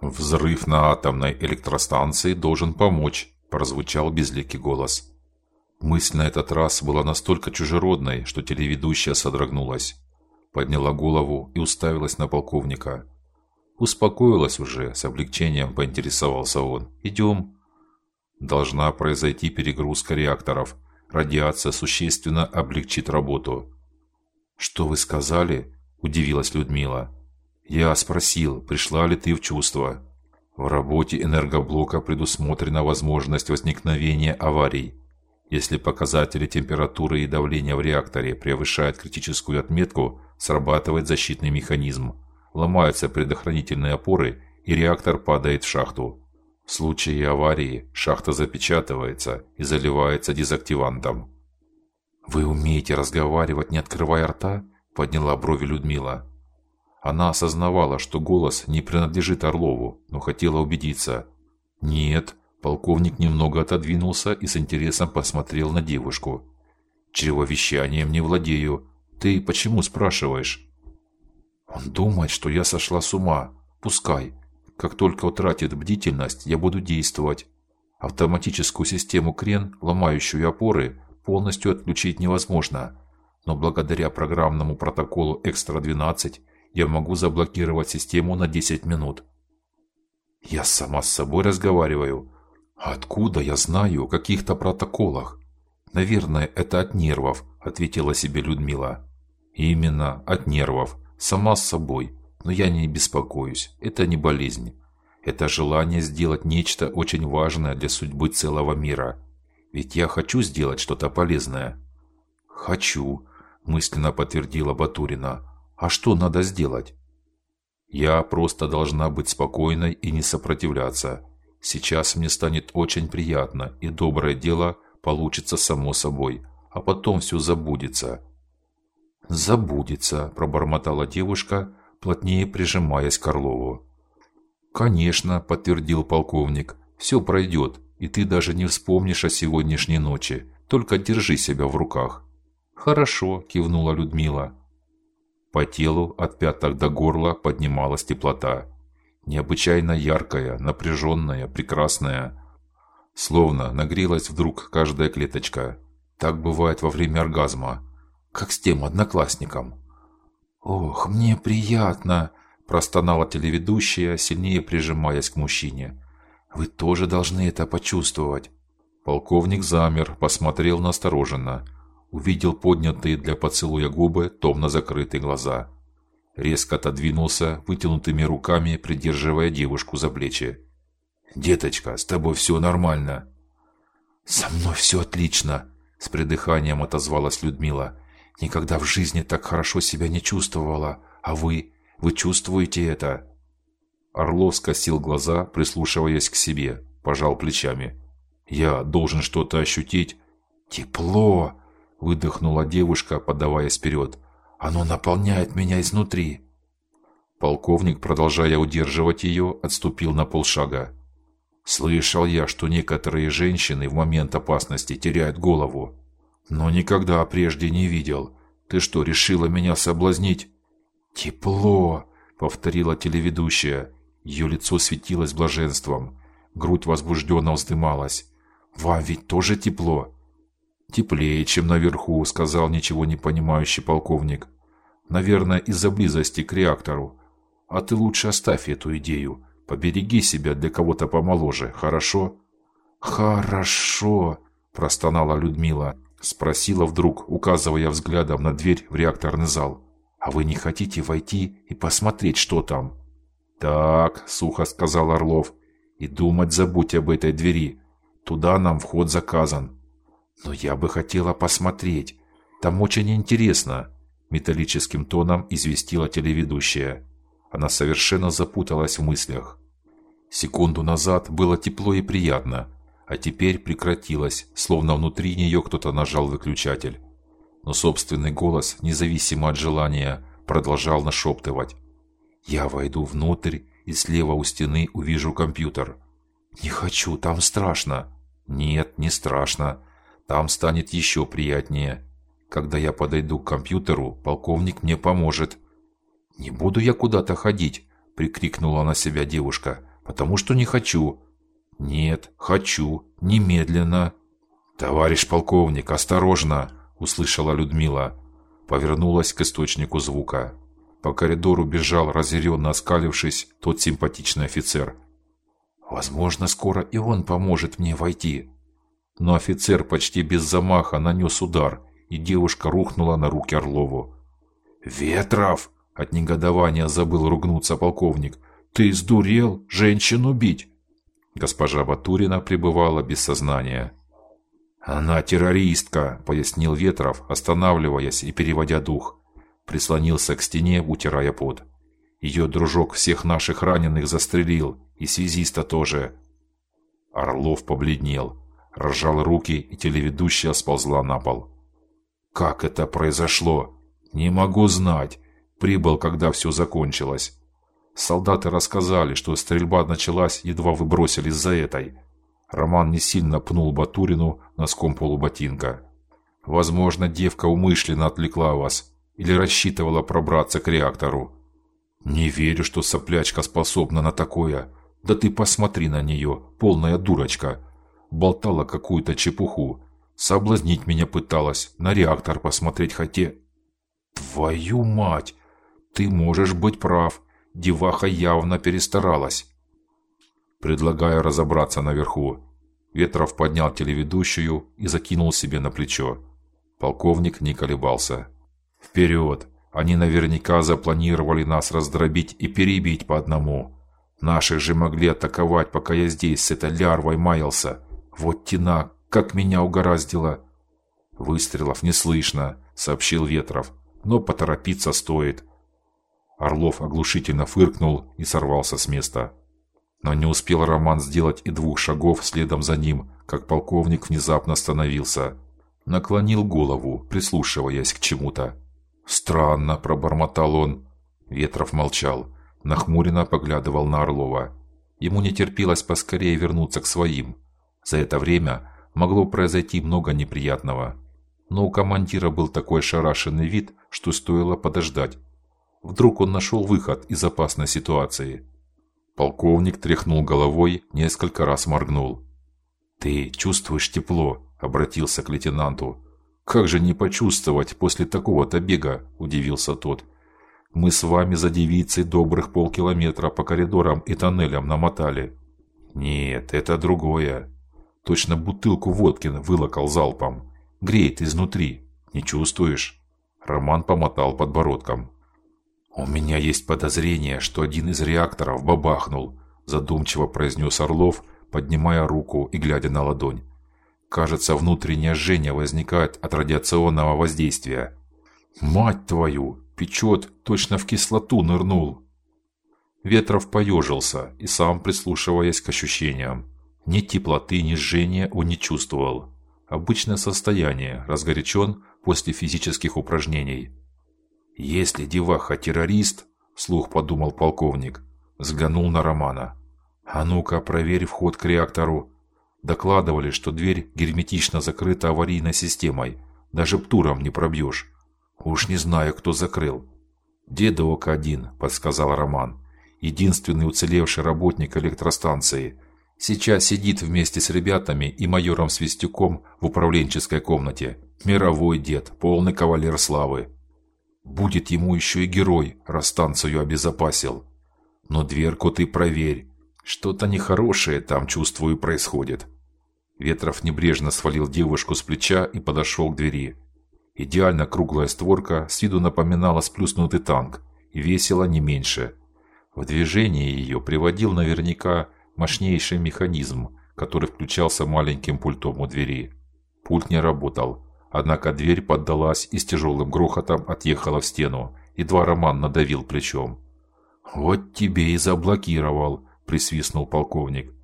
Взрыв на атомной электростанции должен помочь, прозвучал безликий голос. Мысль на этот раз была настолько чужеродной, что телеведущая содрогнулась, подняла голову и уставилась на полковника. Успокоилась уже, с облегчением поинтересовался он. Идем. Должна произойти перегрузка реакторов. Радиация существенно облегчит работу. Что вы сказали? удивилась Людмила. Я спросил, пришла ли ты в чувство. В работе энергоблока предусмотрена возможность возникновения аварий. Если показатели температуры и давления в реакторе превышают критическую отметку, срабатывает защитный механизм ломаются предохранительные опоры, и реактор падает в шахту. В случае аварии шахта запечатывается и заливается дезактивантом. Вы умеете разговаривать, не открывая рта? подняла брови Людмила. Она осознавала, что голос не принадлежит Орлову, но хотела убедиться. Нет, полковник немного отодвинулся и с интересом посмотрел на девушку. Чревовещанием не владею. Ты почему спрашиваешь? Он думает, что я сошла с ума. Пускай. Как только утратит бдительность, я буду действовать. Автоматическую систему крен, ломающую опоры, полностью отключить невозможно. Но благодаря программному протоколу Экстра-12 я могу заблокировать систему на 10 минут. Я сама с собой разговариваю. Откуда я знаю о каких-то протоколах? Наверное, это от нервов, ответила себе Людмила. Именно от нервов сама с собой, но я не беспокоюсь. Это не болезнь. Это желание сделать нечто очень важное для судьбы целого мира. Ведь я хочу сделать что-то полезное. Хочу, мысленно подтвердила Батурина. А что надо сделать? Я просто должна быть спокойной и не сопротивляться. Сейчас мне станет очень приятно, и доброе дело получится само собой, а потом все забудется. Забудется, пробормотала девушка, плотнее прижимаясь к Орлову. Конечно, подтвердил полковник. Все пройдет, и ты даже не вспомнишь о сегодняшней ночи. Только держи себя в руках. Хорошо, кивнула Людмила. По телу от пяток до горла поднималась теплота, необычайно яркая, напряженная, прекрасная, словно нагрелась вдруг каждая клеточка. Так бывает во время оргазма как с тем одноклассником. Ох, мне приятно, простонала телеведущая, сильнее прижимаясь к мужчине. Вы тоже должны это почувствовать. Полковник замер, посмотрел настороженно, увидел поднятые для поцелуя губы, томно закрытые глаза. Резко отодвинулся, вытянутыми руками придерживая девушку за плечи. Деточка, с тобой все нормально. Со мной все отлично, с придыханием отозвалась Людмила. Никогда в жизни так хорошо себя не чувствовала. А вы, вы чувствуете это? Орлов скосил глаза, прислушиваясь к себе, пожал плечами. Я должен что-то ощутить. Тепло, выдохнула девушка, подаваясь вперед. Оно наполняет меня изнутри. Полковник, продолжая удерживать ее, отступил на полшага. Слышал я, что некоторые женщины в момент опасности теряют голову но никогда прежде не видел. Ты что, решила меня соблазнить? Тепло, повторила телеведущая. Ее лицо светилось блаженством, грудь возбужденно вздымалась. Вам ведь тоже тепло? Теплее, чем наверху, сказал ничего не понимающий полковник. Наверное, из-за близости к реактору. А ты лучше оставь эту идею. Побереги себя для кого-то помоложе, хорошо? Хорошо, простонала Людмила спросила вдруг, указывая взглядом на дверь в реакторный зал. А вы не хотите войти и посмотреть, что там? Так, сухо сказал Орлов. И думать забудь об этой двери. Туда нам вход заказан. Но я бы хотела посмотреть. Там очень интересно, металлическим тоном известила телеведущая. Она совершенно запуталась в мыслях. Секунду назад было тепло и приятно, а теперь прекратилась, словно внутри нее кто-то нажал выключатель. Но собственный голос, независимо от желания, продолжал нашептывать: "Я войду внутрь и слева у стены увижу компьютер. Не хочу, там страшно. Нет, не страшно. Там станет еще приятнее. Когда я подойду к компьютеру, полковник мне поможет. Не буду я куда-то ходить, прикрикнула на себя девушка. Потому что не хочу. Нет, хочу, немедленно. Товарищ полковник, осторожно, услышала Людмила, повернулась к источнику звука. По коридору бежал разъяренно оскалившись тот симпатичный офицер. Возможно, скоро и он поможет мне войти. Но офицер почти без замаха нанес удар, и девушка рухнула на руки Орлову. Ветров! От негодования забыл ругнуться полковник. Ты сдурел, женщину бить? Госпожа Батурина пребывала без сознания. Она террористка, пояснил Ветров, останавливаясь и переводя дух. Прислонился к стене, утирая пот. Ее дружок всех наших раненых застрелил, и связиста тоже. Орлов побледнел, разжал руки, и телеведущая сползла на пол. Как это произошло? Не могу знать. Прибыл, когда все закончилось. Солдаты рассказали, что стрельба началась, едва вы бросились за этой. Роман не сильно пнул Батурину носком полуботинка. Возможно, девка умышленно отвлекла вас или рассчитывала пробраться к реактору. Не верю, что соплячка способна на такое. Да ты посмотри на нее, полная дурочка. Болтала какую-то чепуху. Соблазнить меня пыталась, на реактор посмотреть хотела. Твою мать! Ты можешь быть прав. Деваха явно перестаралась. Предлагаю разобраться наверху. Ветров поднял телеведущую и закинул себе на плечо. Полковник не колебался. Вперед! Они наверняка запланировали нас раздробить и перебить по одному. Наши же могли атаковать, пока я здесь с этой лярвой маялся. Вот тина, как меня угораздило. Выстрелов не слышно, сообщил Ветров, но поторопиться стоит. Орлов оглушительно фыркнул и сорвался с места. Но не успел Роман сделать и двух шагов следом за ним, как полковник внезапно остановился, наклонил голову, прислушиваясь к чему-то. Странно, пробормотал он. Ветров молчал, нахмуренно поглядывал на Орлова. Ему не терпелось поскорее вернуться к своим. За это время могло произойти много неприятного. Но у командира был такой шарашенный вид, что стоило подождать. Вдруг он нашел выход из опасной ситуации. Полковник тряхнул головой, несколько раз моргнул. Ты чувствуешь тепло, обратился к лейтенанту. Как же не почувствовать после такого-то бега, удивился тот. Мы с вами за девицей добрых полкилометра по коридорам и тоннелям намотали. Нет, это другое. Точно бутылку водки вылокал залпом. Греет изнутри. Не чувствуешь? Роман помотал подбородком. У меня есть подозрение, что один из реакторов бабахнул, задумчиво произнес Орлов, поднимая руку и глядя на ладонь. Кажется, внутреннее жжение возникает от радиационного воздействия. Мать твою, печет, точно в кислоту нырнул. Ветров поежился и сам прислушиваясь к ощущениям. Ни теплоты, ни жжения он не чувствовал. Обычное состояние, разгорячен после физических упражнений. Если деваха террорист, слух подумал полковник, взглянул на Романа. А ну-ка, проверь вход к реактору. Докладывали, что дверь герметично закрыта аварийной системой, даже птуром не пробьешь. Уж не знаю, кто закрыл. Дедок один, подсказал Роман, единственный уцелевший работник электростанции. Сейчас сидит вместе с ребятами и майором Свистюком в управленческой комнате. Мировой дед, полный кавалер славы. Будет ему еще и герой, раз станцию обезопасил. Но дверку ты проверь. Что-то нехорошее там, чувствую, происходит. Ветров небрежно свалил девушку с плеча и подошел к двери. Идеально круглая створка с виду напоминала сплюснутый танк и весила не меньше. В движение ее приводил наверняка мощнейший механизм, который включался маленьким пультом у двери. Пульт не работал. Однако дверь поддалась и с тяжелым грохотом отъехала в стену. Едва Роман надавил плечом. Вот тебе и заблокировал, присвистнул полковник.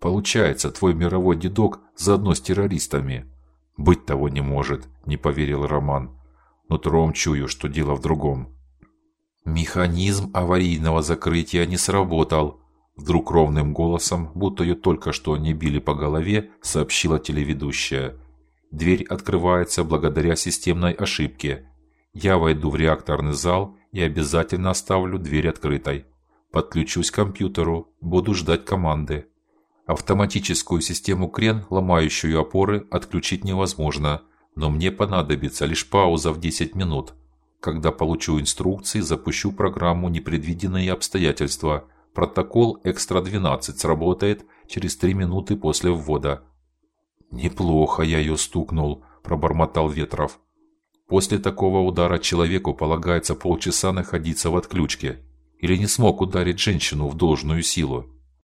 Получается, твой мировой дедок заодно с террористами. Быть того не может, не поверил Роман. Но тром чую, что дело в другом. Механизм аварийного закрытия не сработал. Вдруг ровным голосом, будто ее только что не били по голове, сообщила телеведущая. Дверь открывается благодаря системной ошибке. Я войду в реакторный зал и обязательно оставлю дверь открытой. Подключусь к компьютеру, буду ждать команды. Автоматическую систему крен, ломающую опоры, отключить невозможно, но мне понадобится лишь пауза в 10 минут. Когда получу инструкции, запущу программу непредвиденные обстоятельства. Протокол Экстра 12 сработает через 3 минуты после ввода. Неплохо я ее стукнул, пробормотал Ветров. После такого удара человеку полагается полчаса находиться в отключке или не смог ударить женщину в должную силу.